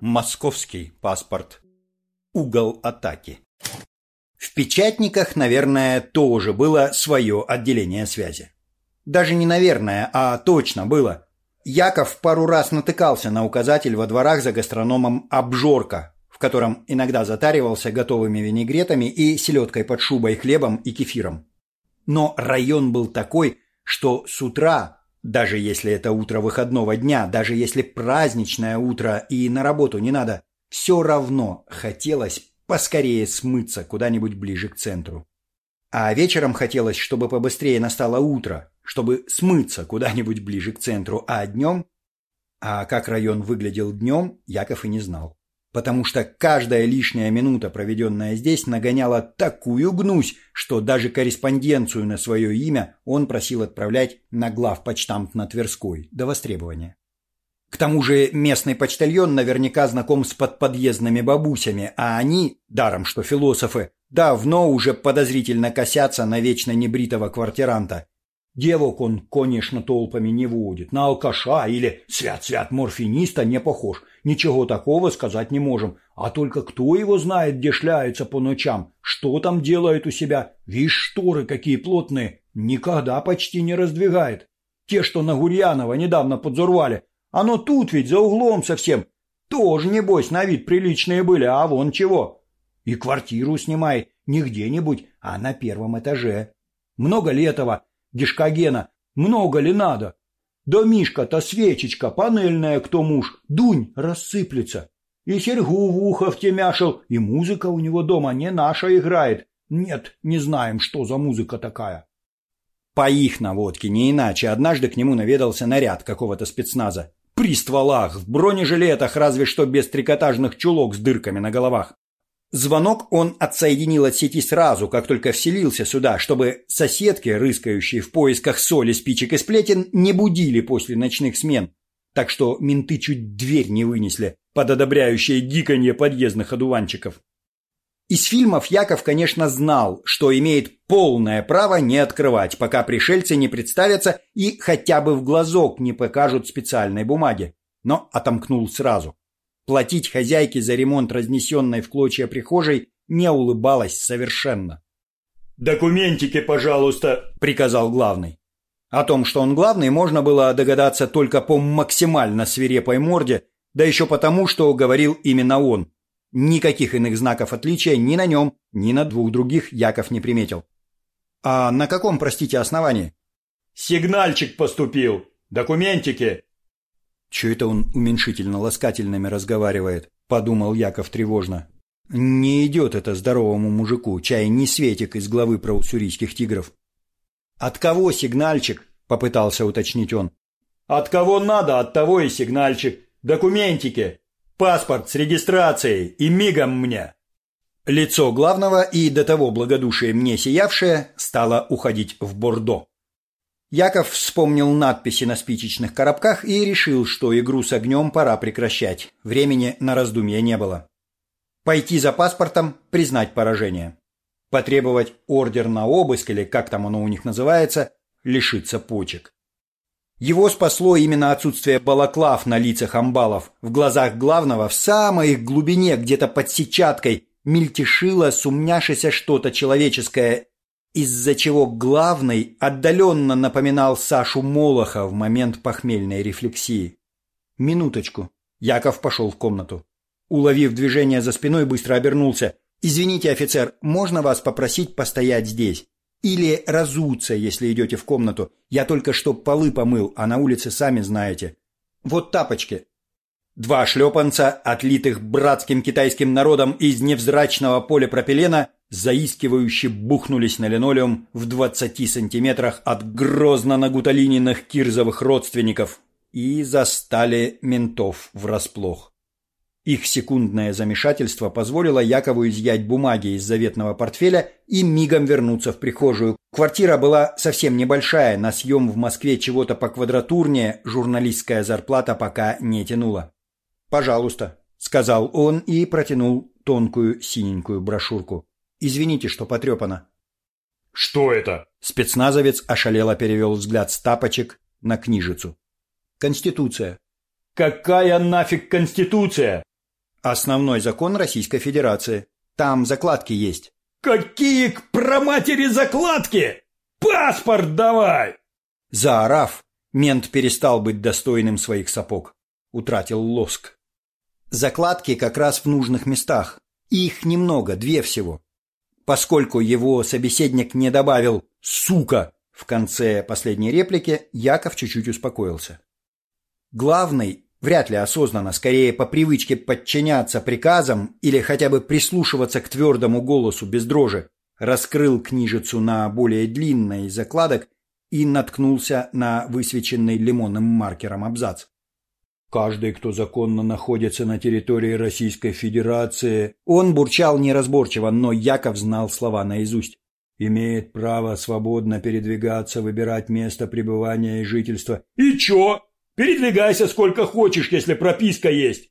Московский паспорт. Угол атаки. В печатниках, наверное, тоже было свое отделение связи. Даже не наверное, а точно было. Яков пару раз натыкался на указатель во дворах за гастрономом «Обжорка», в котором иногда затаривался готовыми винегретами и селедкой под шубой, хлебом и кефиром. Но район был такой, что с утра даже если это утро выходного дня, даже если праздничное утро и на работу не надо, все равно хотелось поскорее смыться куда-нибудь ближе к центру. А вечером хотелось, чтобы побыстрее настало утро, чтобы смыться куда-нибудь ближе к центру, а днем... А как район выглядел днем, Яков и не знал потому что каждая лишняя минута, проведенная здесь, нагоняла такую гнусь, что даже корреспонденцию на свое имя он просил отправлять на главпочтамт на Тверской до востребования. К тому же местный почтальон наверняка знаком с подподъездными бабусями, а они, даром что философы, давно уже подозрительно косятся на вечно небритого квартиранта. Девок он, конечно, толпами не водит, на алкаша или свят-свят морфиниста не похож – Ничего такого сказать не можем. А только кто его знает, где шляется по ночам? Что там делает у себя? Вишь, шторы какие плотные. Никогда почти не раздвигает. Те, что на Гурьянова недавно подзорвали. Оно тут ведь, за углом совсем. Тоже, небось, на вид приличные были, а вон чего. И квартиру снимай не где-нибудь, а на первом этаже. Много ли этого, Гешкогена? Много ли надо? Да Мишка-то свечечка, панельная кто муж, дунь рассыплется. И серьгу в ухо втемяшил, и музыка у него дома не наша играет. Нет, не знаем, что за музыка такая. По их наводке, не иначе, однажды к нему наведался наряд какого-то спецназа. При стволах, в бронежилетах, разве что без трикотажных чулок с дырками на головах. Звонок он отсоединил от сети сразу, как только вселился сюда, чтобы соседки, рыскающие в поисках соли, спичек и сплетен, не будили после ночных смен. Так что менты чуть дверь не вынесли под одобряющее гиканье подъездных одуванчиков. Из фильмов Яков, конечно, знал, что имеет полное право не открывать, пока пришельцы не представятся и хотя бы в глазок не покажут специальной бумаги. Но отомкнул сразу. Платить хозяйке за ремонт разнесенной в клочья прихожей не улыбалась совершенно. «Документики, пожалуйста», — приказал главный. О том, что он главный, можно было догадаться только по максимально свирепой морде, да еще потому, что говорил именно он. Никаких иных знаков отличия ни на нем, ни на двух других Яков не приметил. «А на каком, простите, основании?» «Сигнальчик поступил. Документики. «Че это он уменьшительно-ласкательными разговаривает?» – подумал Яков тревожно. «Не идет это здоровому мужику, чай не Светик из главы про уссурийских тигров». «От кого сигнальчик?» – попытался уточнить он. «От кого надо, от того и сигнальчик. Документики. Паспорт с регистрацией и мигом мне». Лицо главного и до того благодушие мне сиявшее стало уходить в бордо. Яков вспомнил надписи на спичечных коробках и решил, что игру с огнем пора прекращать. Времени на раздумье не было. Пойти за паспортом, признать поражение. Потребовать ордер на обыск, или как там оно у них называется, лишиться почек. Его спасло именно отсутствие балаклав на лицах амбалов. В глазах главного, в самой их глубине, где-то под сетчаткой, мельтешило сумняшися что-то человеческое из-за чего главный отдаленно напоминал Сашу Молоха в момент похмельной рефлексии. «Минуточку». Яков пошел в комнату. Уловив движение за спиной, быстро обернулся. «Извините, офицер, можно вас попросить постоять здесь? Или разуться, если идете в комнату? Я только что полы помыл, а на улице сами знаете. Вот тапочки». Два шлепанца, отлитых братским китайским народом из невзрачного полипропилена, заискивающе бухнулись на линолеум в двадцати сантиметрах от грозно нагуталиненных кирзовых родственников и застали ментов врасплох. Их секундное замешательство позволило Якову изъять бумаги из заветного портфеля и мигом вернуться в прихожую. Квартира была совсем небольшая, на съем в Москве чего-то по квадратурнее журналистская зарплата пока не тянула. «Пожалуйста», — сказал он и протянул тонкую синенькую брошюрку. Извините, что потрепано». «Что это?» Спецназовец ошалело перевел взгляд с тапочек на книжицу. «Конституция». «Какая нафиг Конституция?» Основной закон Российской Федерации. Там закладки есть. Какие к проматери закладки? Паспорт давай! Заорав, мент перестал быть достойным своих сапог. Утратил лоск. Закладки как раз в нужных местах. Их немного, две всего. Поскольку его собеседник не добавил «сука» в конце последней реплики, Яков чуть-чуть успокоился. Главный, вряд ли осознанно, скорее по привычке подчиняться приказам или хотя бы прислушиваться к твердому голосу без дрожи, раскрыл книжицу на более длинной закладок и наткнулся на высвеченный лимонным маркером абзац. Каждый, кто законно находится на территории Российской Федерации, он бурчал неразборчиво, но Яков знал слова наизусть. Имеет право свободно передвигаться, выбирать место пребывания и жительства. И чё? Передвигайся сколько хочешь, если прописка есть.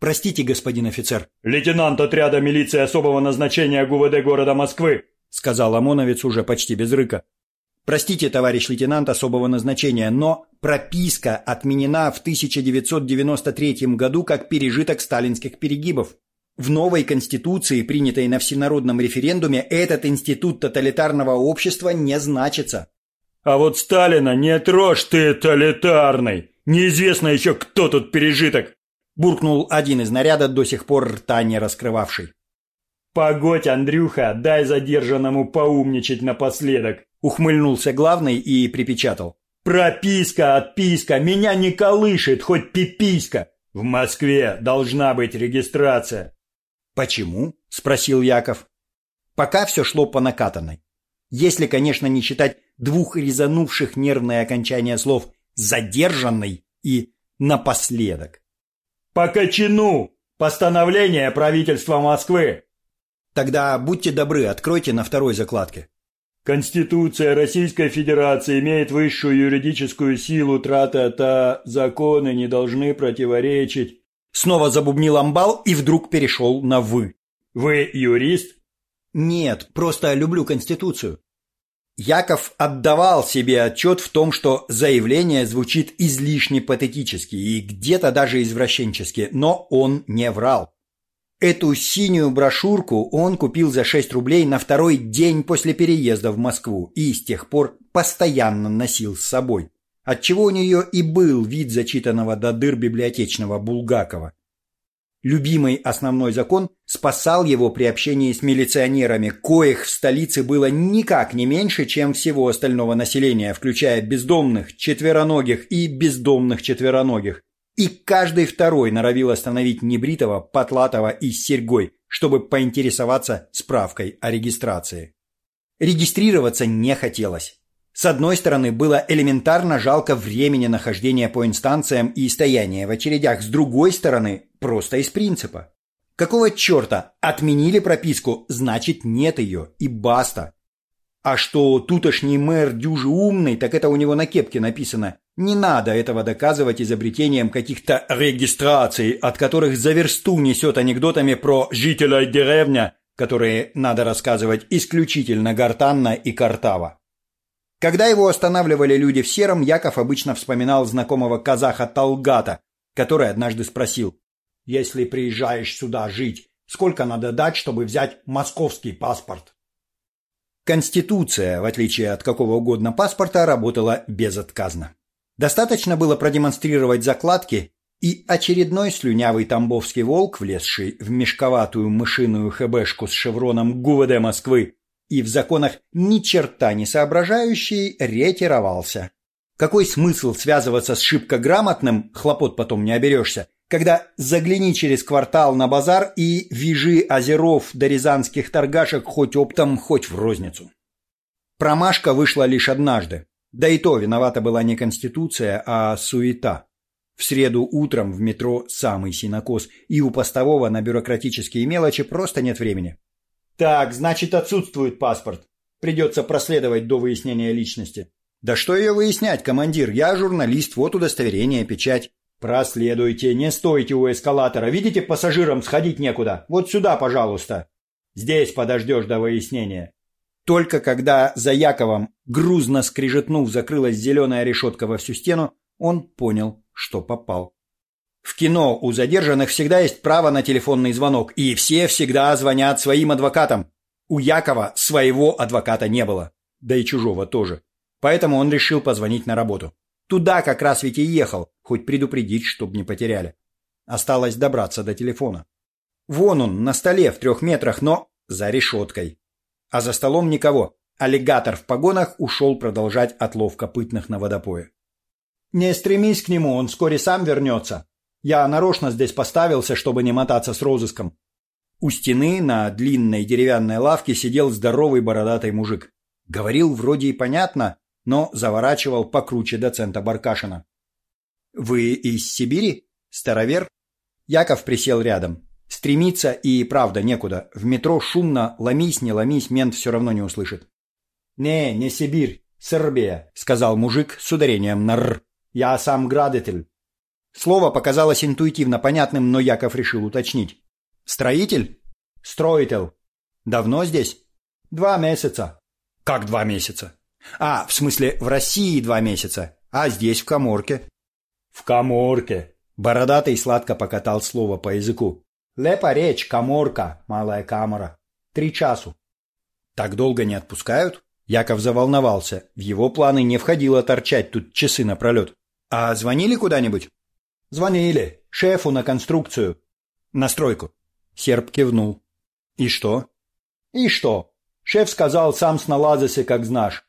Простите, господин офицер. Лейтенант отряда милиции особого назначения ГУВД города Москвы, сказал ОМОНовец уже почти без рыка. Простите, товарищ лейтенант особого назначения, но прописка отменена в 1993 году как пережиток сталинских перегибов. В новой конституции, принятой на всенародном референдуме, этот институт тоталитарного общества не значится. А вот Сталина не трожь ты, тоталитарный! Неизвестно еще, кто тут пережиток! Буркнул один из наряда, до сих пор рта не раскрывавший. Погодь, Андрюха, дай задержанному поумничать напоследок. Ухмыльнулся главный и припечатал. «Прописка, отписка, меня не колышет, хоть пиписька. В Москве должна быть регистрация». «Почему?» – спросил Яков. Пока все шло по накатанной. Если, конечно, не считать двух резанувших нервное окончание слов «задержанный» и «напоследок». «По кочану! Постановление правительства Москвы!» «Тогда будьте добры, откройте на второй закладке». Конституция Российской Федерации имеет высшую юридическую силу, трата-та, законы не должны противоречить. Снова забубнил амбал и вдруг перешел на «вы». Вы юрист? Нет, просто люблю Конституцию. Яков отдавал себе отчет в том, что заявление звучит излишне патетически и где-то даже извращенчески, но он не врал. Эту синюю брошюрку он купил за 6 рублей на второй день после переезда в Москву и с тех пор постоянно носил с собой, отчего у нее и был вид зачитанного до дыр библиотечного Булгакова. Любимый основной закон спасал его при общении с милиционерами, коих в столице было никак не меньше, чем всего остального населения, включая бездомных, четвероногих и бездомных четвероногих, и каждый второй норовил остановить небритого, потлатого и серьгой, чтобы поинтересоваться справкой о регистрации. Регистрироваться не хотелось. С одной стороны, было элементарно жалко времени нахождения по инстанциям и стояния в очередях, с другой стороны, просто из принципа. Какого черта? Отменили прописку, значит нет ее, и баста. А что тутошний мэр дюжи умный, так это у него на кепке написано. Не надо этого доказывать изобретением каких-то регистраций, от которых за версту несет анекдотами про жителя деревня, которые надо рассказывать исключительно гортанно и картаво. Когда его останавливали люди в сером, Яков обычно вспоминал знакомого казаха Талгата, который однажды спросил, «Если приезжаешь сюда жить, сколько надо дать, чтобы взять московский паспорт?» Конституция, в отличие от какого угодно паспорта, работала безотказно. Достаточно было продемонстрировать закладки, и очередной слюнявый тамбовский волк, влезший в мешковатую мышиную хэбэшку с шевроном ГУВД Москвы и в законах ни черта не соображающий, ретировался. Какой смысл связываться с шибко грамотным, хлопот потом не оберешься, когда загляни через квартал на базар и вяжи озеров до рязанских торгашек хоть оптом, хоть в розницу. Промашка вышла лишь однажды. Да и то виновата была не Конституция, а суета. В среду утром в метро самый синокос, и у постового на бюрократические мелочи просто нет времени. «Так, значит, отсутствует паспорт. Придется проследовать до выяснения личности». «Да что ее выяснять, командир? Я журналист, вот удостоверение, печать». «Проследуйте, не стойте у эскалатора. Видите, пассажирам сходить некуда. Вот сюда, пожалуйста. Здесь подождешь до выяснения». Только когда за Яковом, грузно скрижетнув, закрылась зеленая решетка во всю стену, он понял, что попал. В кино у задержанных всегда есть право на телефонный звонок, и все всегда звонят своим адвокатам. У Якова своего адвоката не было, да и чужого тоже. Поэтому он решил позвонить на работу. Туда как раз ведь и ехал, хоть предупредить, чтоб не потеряли. Осталось добраться до телефона. Вон он, на столе в трех метрах, но за решеткой. А за столом никого. Аллигатор в погонах ушел продолжать отлов копытных на водопое. «Не стремись к нему, он вскоре сам вернется. Я нарочно здесь поставился, чтобы не мотаться с розыском». У стены на длинной деревянной лавке сидел здоровый бородатый мужик. Говорил вроде и понятно, но заворачивал покруче доцента Баркашина. «Вы из Сибири? Старовер?» Яков присел рядом. Стремиться и правда некуда. В метро шумно, ломись, не ломись, мент все равно не услышит. «Не, не Сибирь, Сербия», — сказал мужик с ударением на «р». «Я сам градитель». Слово показалось интуитивно понятным, но Яков решил уточнить. «Строитель?» «Строитель». «Давно здесь?» «Два месяца». «Как два месяца?» «А, в смысле, в России два месяца, а здесь в Каморке». «В Каморке». Бородатый сладко покатал слово по языку. «Лепа речь, Каморка, малая камера. Три часу». «Так долго не отпускают?» Яков заволновался. В его планы не входило торчать тут часы напролет. «А звонили куда-нибудь?» «Звонили. Шефу на конструкцию». «На стройку». Серб кивнул. «И что?» «И что? Шеф сказал, сам сналазися, как знаешь».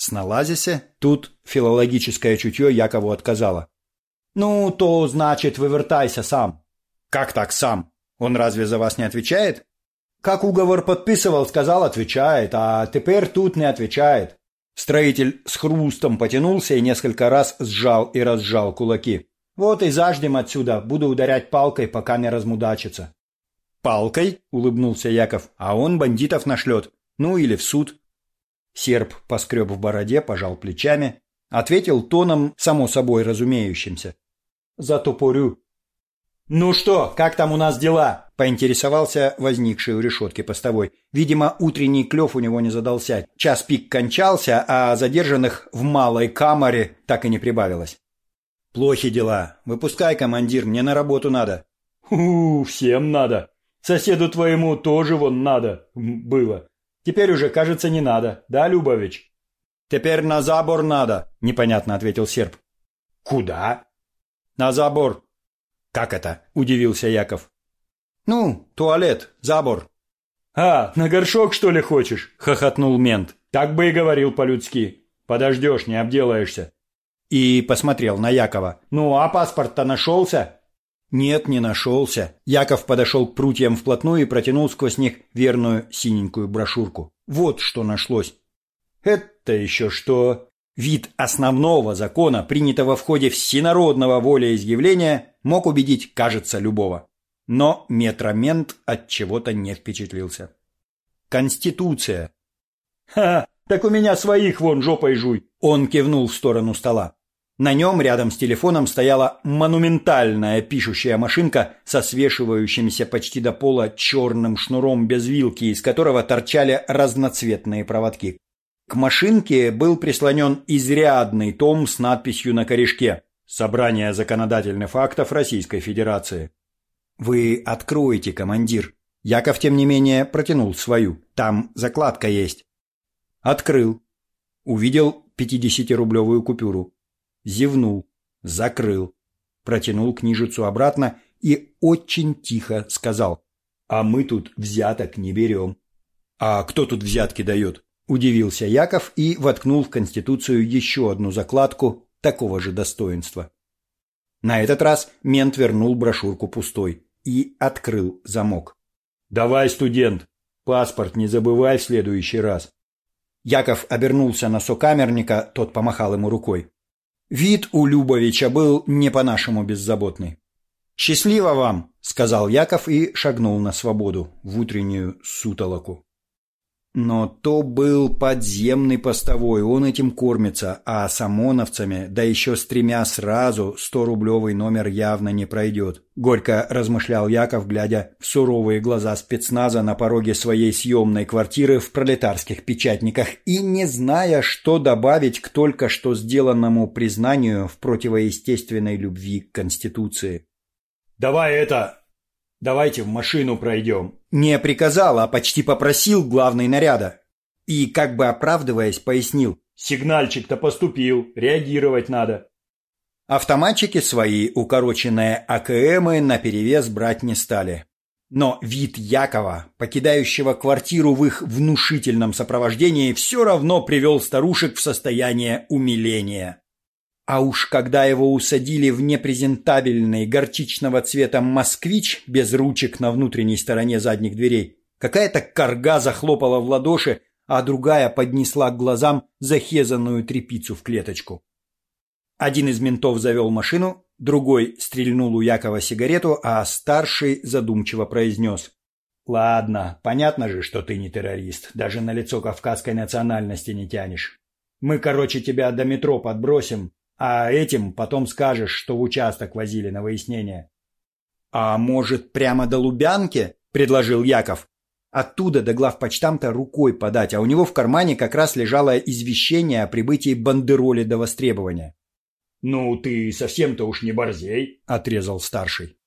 «Сналазися?» Тут филологическое чутье Якову отказало. «Ну, то значит, вывертайся сам». «Как так сам? Он разве за вас не отвечает?» Как уговор подписывал, сказал, отвечает, а теперь тут не отвечает. Строитель с хрустом потянулся и несколько раз сжал и разжал кулаки. Вот и заждем отсюда, буду ударять палкой, пока не размудачится. «Палкой?» — улыбнулся Яков. «А он бандитов нашлет. Ну или в суд». Серб поскреб в бороде, пожал плечами. Ответил тоном, само собой разумеющимся. «Затопорю». «Ну что, как там у нас дела?» Поинтересовался возникший у решетки постовой. Видимо, утренний клев у него не задался. Час пик кончался, а задержанных в малой камере так и не прибавилось. «Плохи дела. Выпускай, командир, мне на работу надо». «Ху, всем надо. Соседу твоему тоже вон надо было. Теперь уже, кажется, не надо. Да, Любович?» «Теперь на забор надо», — непонятно ответил серб. «Куда?» «На забор». «Как это?» — удивился Яков. «Ну, туалет, забор». «А, на горшок, что ли, хочешь?» – хохотнул мент. «Так бы и говорил по-людски. Подождешь, не обделаешься». И посмотрел на Якова. «Ну, а паспорт-то нашелся?» «Нет, не нашелся». Яков подошел к прутьям вплотную и протянул сквозь них верную синенькую брошюрку. Вот что нашлось. «Это еще что?» Вид основного закона, принятого в ходе всенародного волеизъявления, мог убедить, кажется, любого. Но метромент от чего-то не впечатлился. Конституция. Ха, так у меня своих вон жопой жуй. Он кивнул в сторону стола. На нем рядом с телефоном стояла монументальная пишущая машинка со свешивающимся почти до пола черным шнуром без вилки, из которого торчали разноцветные проводки. К машинке был прислонен изрядный том с надписью на корешке «Собрание законодательных актов Российской Федерации». «Вы откроете, командир». Яков, тем не менее, протянул свою. Там закладка есть. Открыл. Увидел пятидесятирублевую купюру. Зевнул. Закрыл. Протянул книжицу обратно и очень тихо сказал. «А мы тут взяток не берем». «А кто тут взятки дает?» Удивился Яков и воткнул в Конституцию еще одну закладку такого же достоинства. На этот раз мент вернул брошюрку пустой и открыл замок. «Давай, студент, паспорт не забывай в следующий раз». Яков обернулся на сокамерника, тот помахал ему рукой. Вид у Любовича был не по-нашему беззаботный. «Счастливо вам!» — сказал Яков и шагнул на свободу, в утреннюю сутолоку. Но то был подземный постовой, он этим кормится, а с ОМОНовцами, да еще с тремя сразу, сто-рублевый номер явно не пройдет. Горько размышлял Яков, глядя в суровые глаза спецназа на пороге своей съемной квартиры в пролетарских печатниках и не зная, что добавить к только что сделанному признанию в противоестественной любви к Конституции. Давай это... Давайте в машину пройдем. Не приказал, а почти попросил главный наряда. И, как бы оправдываясь, пояснил. Сигнальчик-то поступил, реагировать надо. Автоматчики свои укороченные АКМы наперевес брать не стали. Но вид Якова, покидающего квартиру в их внушительном сопровождении, все равно привел старушек в состояние умиления. А уж когда его усадили в непрезентабельный горчичного цвета москвич без ручек на внутренней стороне задних дверей, какая-то корга захлопала в ладоши, а другая поднесла к глазам захезанную трепицу в клеточку. Один из ментов завел машину, Другой стрельнул у Якова сигарету, а старший задумчиво произнес. «Ладно, понятно же, что ты не террорист. Даже на лицо кавказской национальности не тянешь. Мы, короче, тебя до метро подбросим, а этим потом скажешь, что в участок возили на выяснение». «А может, прямо до Лубянки?» – предложил Яков. Оттуда до главпочтамта рукой подать, а у него в кармане как раз лежало извещение о прибытии бандероли до востребования. «Ну, ты совсем-то уж не борзей», — отрезал старший.